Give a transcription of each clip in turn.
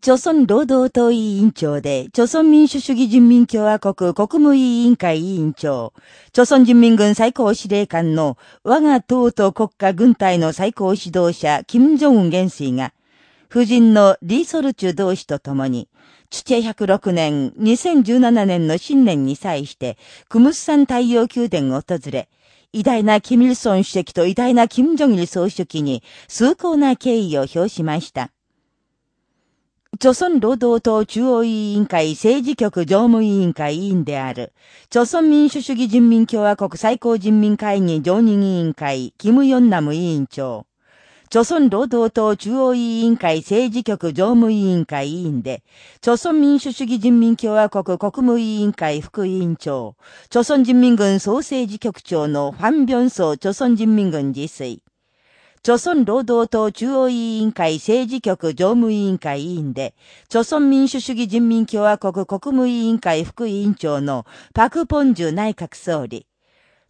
朝鮮労働党委員長で、朝鮮民主主義人民共和国国務委員会委員長、朝鮮人民軍最高司令官の我が党と国家軍隊の最高指導者、金正恩元帥が、夫人のリーソルチュ同士と共に、土106年、2017年の新年に際して、クムスサン太陽宮殿を訪れ、偉大なキム・イルソン主席と偉大なキム・ジョギル総書記に崇高な敬意を表しました。朝鮮労働党中央委員会政治局常務委員会委員である、朝鮮民主主義人民共和国最高人民会議常任委員会、キム・ヨンナム委員長、朝鮮労働党中央委員会政治局常務委員会委員で、朝鮮民主主義人民共和国国務委員会副委員長、朝鮮人民軍総政治局長のファン・ビョンソ朝鮮人民軍自炊、朝鮮労働党中央委員会政治局常務委員会委員で、朝鮮民主主義人民共和国国務委員会副委員長のパク・ポンジュ内閣総理、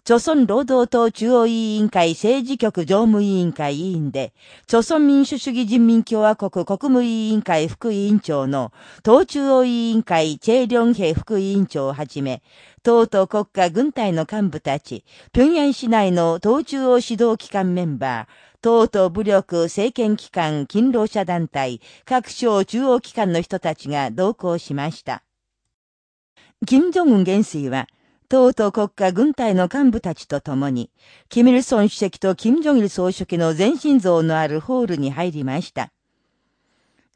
朝鮮労働党中央委員会政治局常務委員会委員で、朝鮮民主主義人民共和国国務委員会副委員長の党中央委員会チェ・リョンヘ副委員長をはじめ、党と国家軍隊の幹部たち、平壌市内の党中央指導機関メンバー、党と武力、政権機関、勤労者団体、各省中央機関の人たちが同行しました。金正恩元帥は、党と国家軍隊の幹部たちと共に、キミルソン主席と金正日総書記の全身像のあるホールに入りました。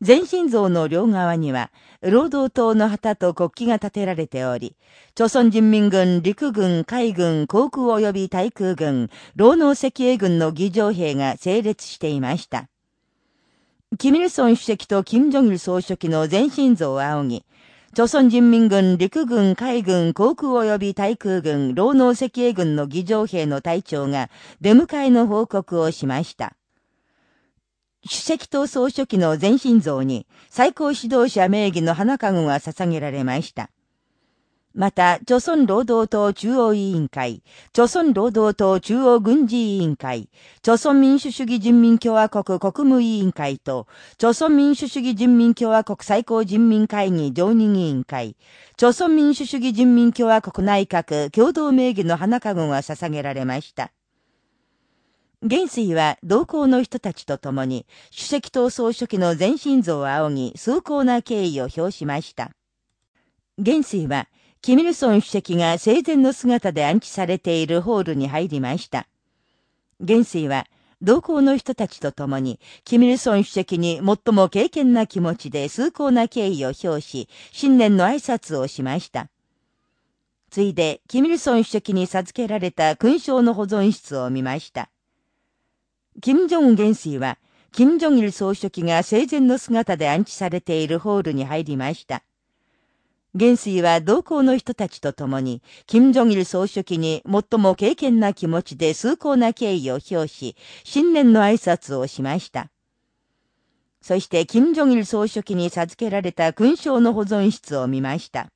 全身像の両側には、労働党の旗と国旗が立てられており、朝鮮人民軍、陸軍、海軍、航空及び対空軍、労農赤衛軍の議場兵が整列していました。キミルソン主席とキム・ジョギル総書記の全身像を仰ぎ、朝鮮人民軍、陸軍、海軍、航空及び対空軍、労農赤衛軍の議場兵の隊長が出迎えの報告をしました。主席と総書記の全身像に最高指導者名義の花籠が捧げられました。また、朝鮮労働党中央委員会、朝鮮労働党中央軍事委員会、朝鮮民主主義人民共和国国務委員会と、朝鮮民主主義人民共和国最高人民会議常任委員会、朝鮮民主主義人民共和国内閣共同名義の花籠が捧げられました。元帥は同行の人たちと共に、主席と総書記の全身像を仰ぎ、崇高な敬意を表しました。元帥は、キミルソン主席が生前の姿で安置されているホールに入りました。元帥は、同行の人たちと共に、キミルソン主席に最も敬虔な気持ちで崇高な敬意を表し、新年の挨拶をしました。ついで、キミルソン主席に授けられた勲章の保存室を見ました。金正恩元帥は、金正日総書記が生前の姿で安置されているホールに入りました。元帥は同行の人たちと共に、金正日総書記に最も敬虔な気持ちで崇高な敬意を表し、新年の挨拶をしました。そして、金正日総書記に授けられた勲章の保存室を見ました。